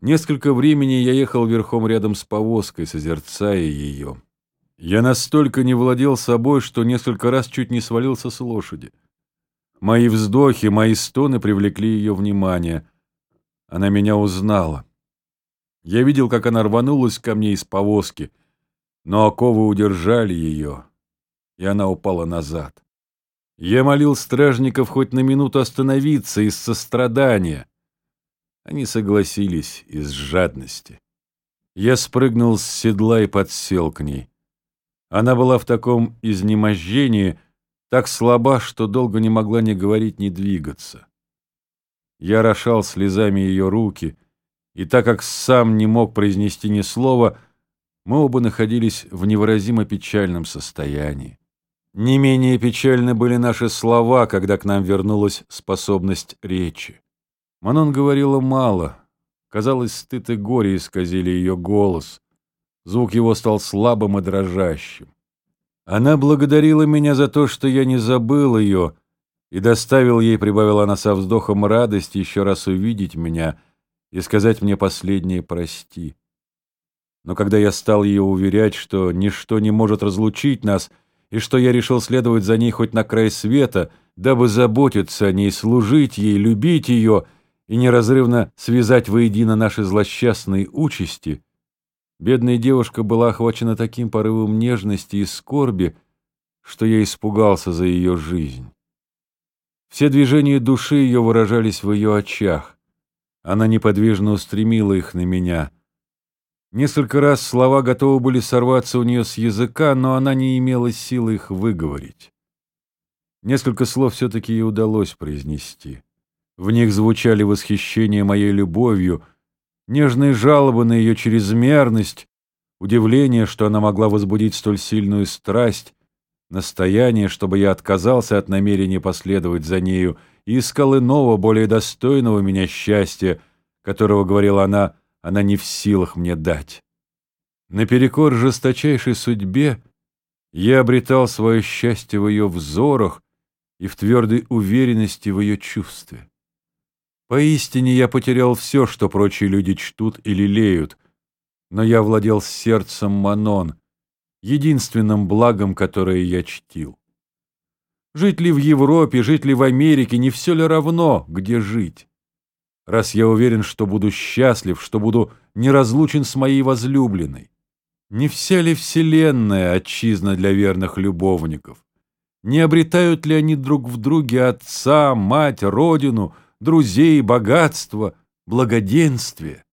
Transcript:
Несколько времени я ехал верхом рядом с повозкой, созерцая ее. Я настолько не владел собой, что несколько раз чуть не свалился с лошади. Мои вздохи, мои стоны привлекли ее внимание. Она меня узнала. Я видел, как она рванулась ко мне из повозки, но оковы удержали ее, и она упала назад. Я молил стражников хоть на минуту остановиться из сострадания. Они согласились из жадности. Я спрыгнул с седла и подсел к ней. Она была в таком изнеможении, так слаба, что долго не могла ни говорить, ни двигаться. Я рошал слезами ее руки, и так как сам не мог произнести ни слова, мы оба находились в невыразимо печальном состоянии. Не менее печальны были наши слова, когда к нам вернулась способность речи. Манон говорила мало. Казалось, стыд и горе исказили ее голос. Звук его стал слабым и дрожащим. Она благодарила меня за то, что я не забыл ее, и доставил ей, прибавила она со вздохом радости, еще раз увидеть меня и сказать мне последнее «прости». Но когда я стал ее уверять, что ничто не может разлучить нас, и что я решил следовать за ней хоть на край света, дабы заботиться о ней, служить ей, любить ее — и неразрывно связать воедино наши злосчастные участи, бедная девушка была охвачена таким порывом нежности и скорби, что я испугался за ее жизнь. Все движения души ее выражались в ее очах. Она неподвижно устремила их на меня. Несколько раз слова готовы были сорваться у нее с языка, но она не имела силы их выговорить. Несколько слов все-таки ей удалось произнести. В них звучали восхищение моей любовью, нежные жалобы на ее чрезмерность, удивление, что она могла возбудить столь сильную страсть, настояние, чтобы я отказался от намерения последовать за нею и искал иного, более достойного меня счастья, которого, говорила она, она не в силах мне дать. Наперекор жесточайшей судьбе я обретал свое счастье в ее взорах и в твердой уверенности в ее чувстве. Поистине я потерял все, что прочие люди чтут и лелеют, но я владел сердцем Манон, единственным благом, которое я чтил. Жить ли в Европе, жить ли в Америке, не все ли равно, где жить? Раз я уверен, что буду счастлив, что буду неразлучен с моей возлюбленной. Не вся ли вселенная отчизна для верных любовников? Не обретают ли они друг в друге отца, мать, родину — друзей, богатство, благоденствие.